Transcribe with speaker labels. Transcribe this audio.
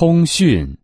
Speaker 1: 通讯。